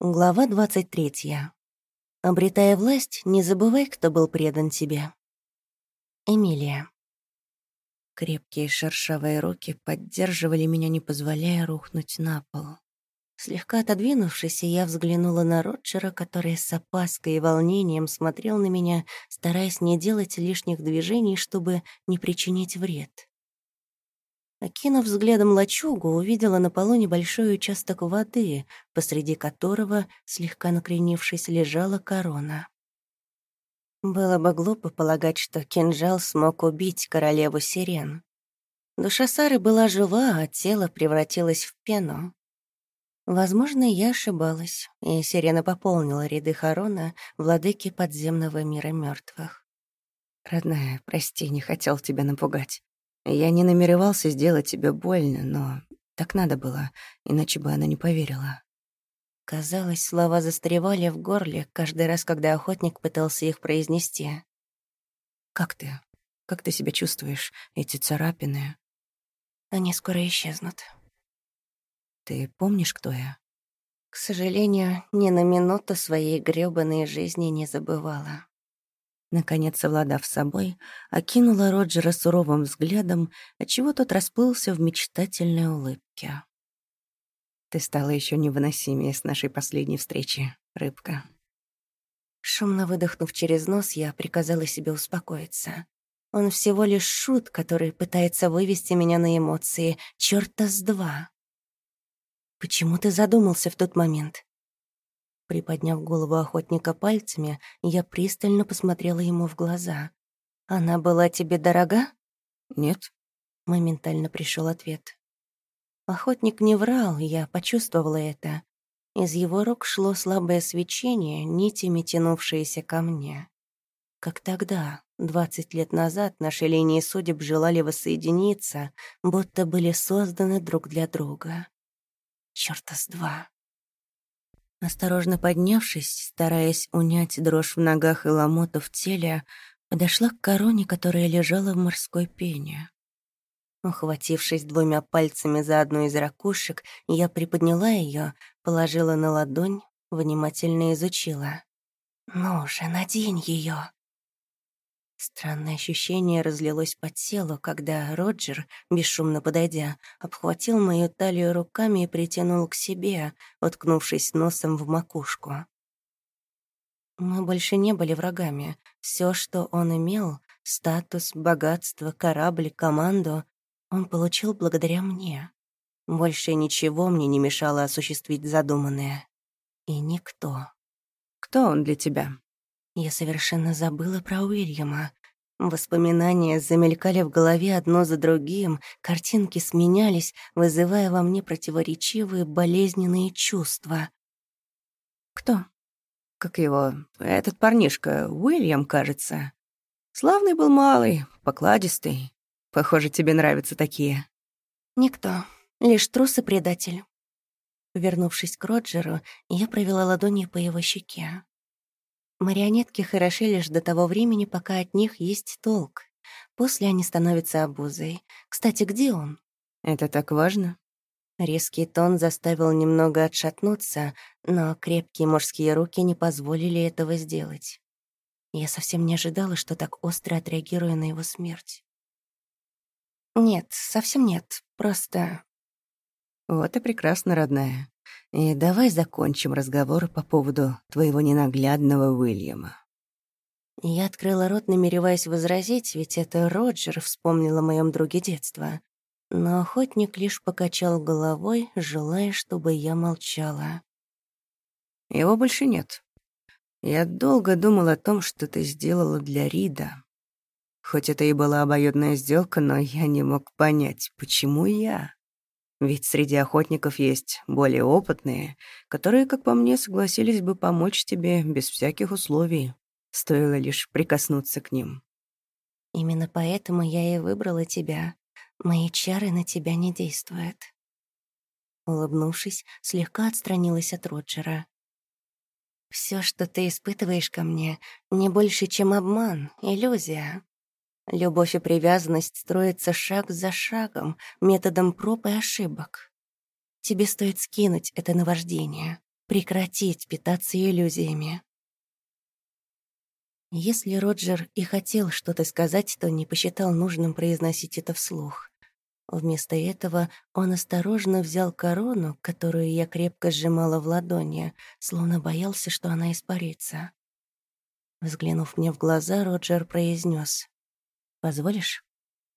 Глава 23. Обретая власть, не забывай, кто был предан тебе. Эмилия. Крепкие шершавые руки поддерживали меня, не позволяя рухнуть на пол. Слегка отодвинувшись, я взглянула на Роджера, который с опаской и волнением смотрел на меня, стараясь не делать лишних движений, чтобы не причинить вред. Окинув взглядом лачугу, увидела на полу небольшой участок воды, посреди которого, слегка накренившись, лежала корона. Было бы глупо полагать, что кинжал смог убить королеву сирен. Душа Сары была жива, а тело превратилось в пену. Возможно, я ошибалась, и сирена пополнила ряды Харона, владыки подземного мира мертвых. «Родная, прости, не хотел тебя напугать. Я не намеревался сделать тебе больно, но так надо было, иначе бы она не поверила. Казалось, слова застревали в горле каждый раз, когда охотник пытался их произнести. «Как ты? Как ты себя чувствуешь? Эти царапины?» «Они скоро исчезнут». «Ты помнишь, кто я?» К сожалению, ни на минуту своей грёбаной жизни не забывала. Наконец, совладав с собой, окинула Роджера суровым взглядом, отчего тот расплылся в мечтательной улыбке. «Ты стала еще невыносимее с нашей последней встречи, рыбка». Шумно выдохнув через нос, я приказала себе успокоиться. Он всего лишь шут, который пытается вывести меня на эмоции. Чёрта с два. Почему ты задумался в тот момент? Приподняв голову охотника пальцами, я пристально посмотрела ему в глаза. «Она была тебе дорога?» «Нет», — моментально пришел ответ. Охотник не врал, я почувствовала это. Из его рук шло слабое свечение, нитями тянувшееся ко мне. Как тогда, двадцать лет назад, наши линии судеб желали воссоединиться, будто были созданы друг для друга. Чёрта с два. Осторожно поднявшись, стараясь унять дрожь в ногах и ломоту в теле, подошла к короне, которая лежала в морской пене. Ухватившись двумя пальцами за одну из ракушек, я приподняла ее, положила на ладонь, внимательно изучила. «Ну же, надень ее. Странное ощущение разлилось по телу, когда Роджер, бесшумно подойдя, обхватил мою талию руками и притянул к себе, уткнувшись носом в макушку. Мы больше не были врагами. Все, что он имел — статус, богатство, корабль, команду — он получил благодаря мне. Больше ничего мне не мешало осуществить задуманное. И никто. «Кто он для тебя?» Я совершенно забыла про Уильяма. Воспоминания замелькали в голове одно за другим, картинки сменялись, вызывая во мне противоречивые болезненные чувства. «Кто?» «Как его? Этот парнишка, Уильям, кажется. Славный был малый, покладистый. Похоже, тебе нравятся такие». «Никто. Лишь трус и предатель». Вернувшись к Роджеру, я провела ладонью по его щеке. Марионетки хороши лишь до того времени, пока от них есть толк. После они становятся обузой. Кстати, где он? Это так важно? Резкий тон заставил немного отшатнуться, но крепкие мужские руки не позволили этого сделать. Я совсем не ожидала, что так остро отреагирую на его смерть. Нет, совсем нет, просто... Вот и прекрасно, родная. И давай закончим разговор по поводу твоего ненаглядного Уильяма. Я открыла рот, намереваясь возразить, ведь это Роджер вспомнил о моем друге детства. Но охотник лишь покачал головой, желая, чтобы я молчала. Его больше нет. Я долго думал о том, что ты сделала для Рида. Хоть это и была обоюдная сделка, но я не мог понять, почему я. Ведь среди охотников есть более опытные, которые, как по мне, согласились бы помочь тебе без всяких условий. Стоило лишь прикоснуться к ним. Именно поэтому я и выбрала тебя. Мои чары на тебя не действуют. Улыбнувшись, слегка отстранилась от Роджера. Все, что ты испытываешь ко мне, не больше, чем обман, иллюзия. Любовь и привязанность строятся шаг за шагом, методом проб и ошибок. Тебе стоит скинуть это наваждение. прекратить питаться иллюзиями. Если Роджер и хотел что-то сказать, то не посчитал нужным произносить это вслух. Вместо этого он осторожно взял корону, которую я крепко сжимала в ладони, словно боялся, что она испарится. Взглянув мне в глаза, Роджер произнес: «Позволишь?»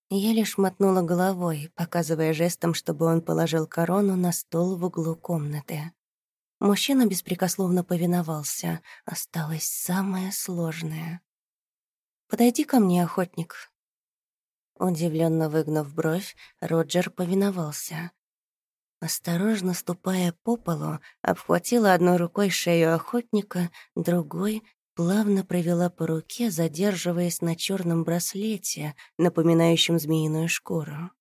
Я лишь мотнула головой, показывая жестом, чтобы он положил корону на стол в углу комнаты. Мужчина беспрекословно повиновался. Осталось самое сложное. «Подойди ко мне, охотник». Удивленно выгнув бровь, Роджер повиновался. Осторожно ступая по полу, обхватила одной рукой шею охотника, другой плавно провела по руке, задерживаясь на черном браслете, напоминающем змеиную шкуру.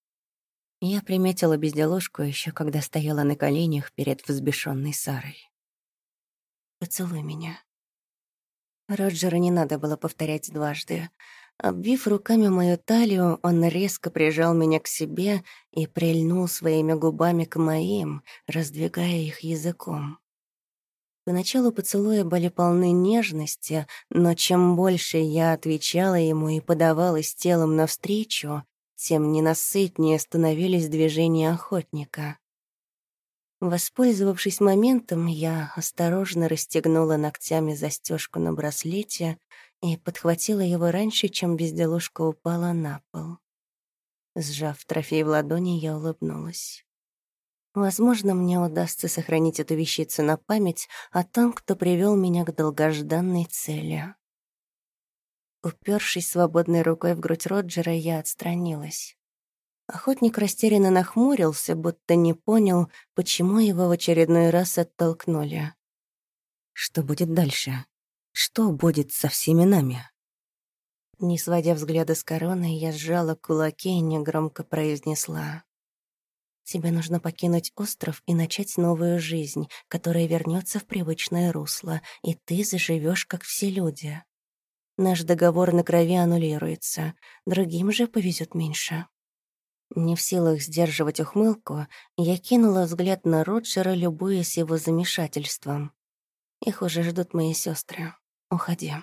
Я приметила безделушку еще когда стояла на коленях перед взбешенной Сарой. «Поцелуй меня». Роджера не надо было повторять дважды. Обвив руками мою талию, он резко прижал меня к себе и прильнул своими губами к моим, раздвигая их языком. Поначалу поцелуя были полны нежности, но чем больше я отвечала ему и подавалась телом навстречу, тем ненасытнее становились движения охотника. Воспользовавшись моментом, я осторожно расстегнула ногтями застежку на браслете и подхватила его раньше, чем безделушка упала на пол. Сжав трофей в ладони, я улыбнулась. Возможно, мне удастся сохранить эту вещицу на память о том, кто привел меня к долгожданной цели. Упершись свободной рукой в грудь Роджера, я отстранилась. Охотник растерянно нахмурился, будто не понял, почему его в очередной раз оттолкнули. «Что будет дальше? Что будет со всеми нами?» Не сводя взгляда с короны, я сжала кулаки и негромко произнесла. Тебе нужно покинуть остров и начать новую жизнь, которая вернется в привычное русло, и ты заживешь, как все люди. Наш договор на крови аннулируется, другим же повезет меньше. Не в силах сдерживать ухмылку, я кинула взгляд на Роджера, любуясь его замешательством. Их уже ждут мои сестры. Уходи.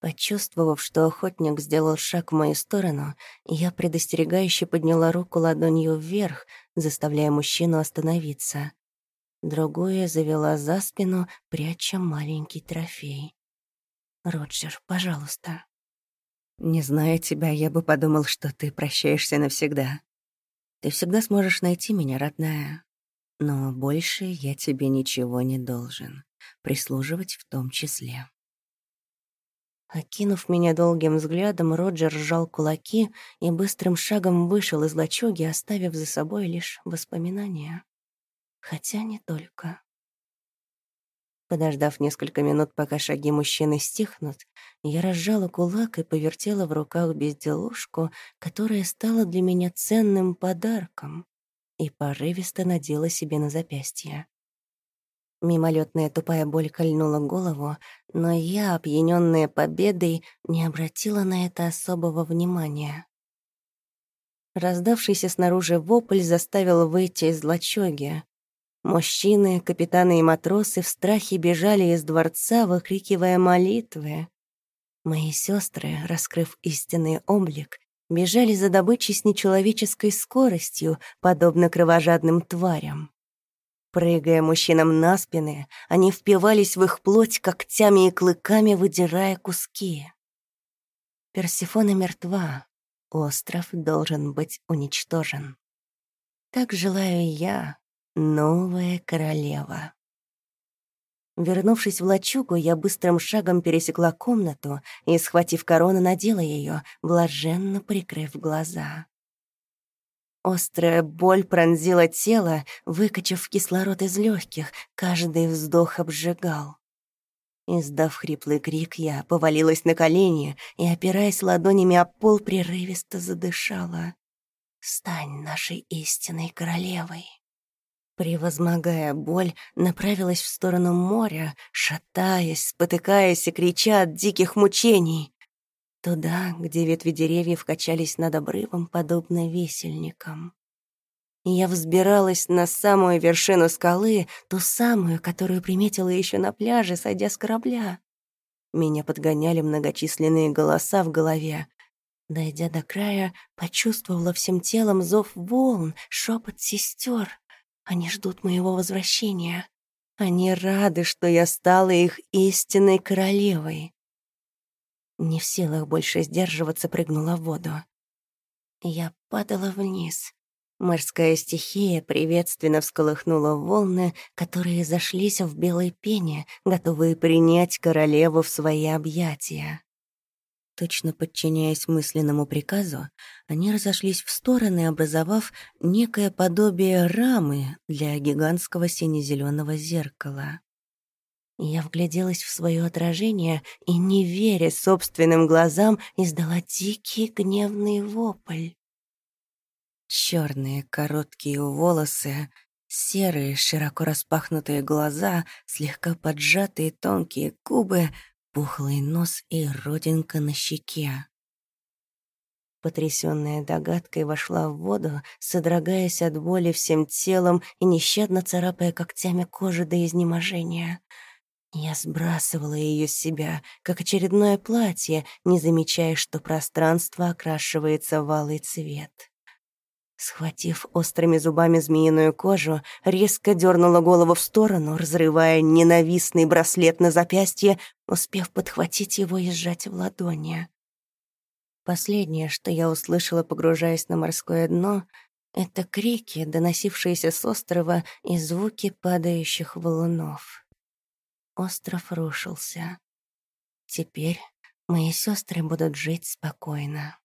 Почувствовав, что охотник сделал шаг в мою сторону, я предостерегающе подняла руку ладонью вверх, заставляя мужчину остановиться. Другую завела за спину, пряча маленький трофей. «Роджер, пожалуйста». «Не зная тебя, я бы подумал, что ты прощаешься навсегда. Ты всегда сможешь найти меня, родная. Но больше я тебе ничего не должен, прислуживать в том числе». Окинув меня долгим взглядом, Роджер сжал кулаки и быстрым шагом вышел из лачуги, оставив за собой лишь воспоминания. Хотя не только. Подождав несколько минут, пока шаги мужчины стихнут, я разжала кулак и повертела в руках безделушку, которая стала для меня ценным подарком, и порывисто надела себе на запястье. Мимолетная тупая боль кольнула голову, но я, опьянённая победой, не обратила на это особого внимания. Раздавшийся снаружи вопль заставил выйти из лачуги. Мужчины, капитаны и матросы в страхе бежали из дворца, выкрикивая молитвы. Мои сестры, раскрыв истинный облик, бежали за добычей с нечеловеческой скоростью, подобно кровожадным тварям. Прыгая мужчинам на спины, они впивались в их плоть когтями и клыками, выдирая куски. Персифона мертва. Остров должен быть уничтожен. Так желаю я, новая королева. Вернувшись в лачугу, я быстрым шагом пересекла комнату и, схватив корону, надела ее, блаженно прикрыв глаза. Острая боль пронзила тело, выкачав кислород из легких, каждый вздох обжигал. Издав хриплый крик, я повалилась на колени и, опираясь ладонями о пол, прерывисто задышала. «Стань нашей истинной королевой!» Превозмогая боль, направилась в сторону моря, шатаясь, спотыкаясь и крича от диких мучений. Туда, где ветви деревьев качались над обрывом, подобно весельникам. я взбиралась на самую вершину скалы, ту самую, которую приметила еще на пляже, сойдя с корабля. Меня подгоняли многочисленные голоса в голове. Дойдя до края, почувствовала всем телом зов волн, шепот сестер. Они ждут моего возвращения. Они рады, что я стала их истинной королевой. Не в силах больше сдерживаться, прыгнула в воду. Я падала вниз. Морская стихия приветственно всколыхнула волны, которые зашлись в белой пене, готовые принять королеву в свои объятия. Точно подчиняясь мысленному приказу, они разошлись в стороны, образовав некое подобие рамы для гигантского сине-зеленого зеркала. Я вгляделась в свое отражение и, не веря собственным глазам, издала дикий гневный вопль. Черные короткие волосы, серые широко распахнутые глаза, слегка поджатые тонкие губы, пухлый нос и родинка на щеке. Потрясённая догадкой вошла в воду, содрогаясь от боли всем телом и нещадно царапая когтями кожу до изнеможения. Я сбрасывала её с себя, как очередное платье, не замечая, что пространство окрашивается в алый цвет. Схватив острыми зубами змеиную кожу, резко дернула голову в сторону, разрывая ненавистный браслет на запястье, успев подхватить его и сжать в ладони. Последнее, что я услышала, погружаясь на морское дно, это крики, доносившиеся с острова, и звуки падающих валунов. Остров рушился. Теперь мои сестры будут жить спокойно.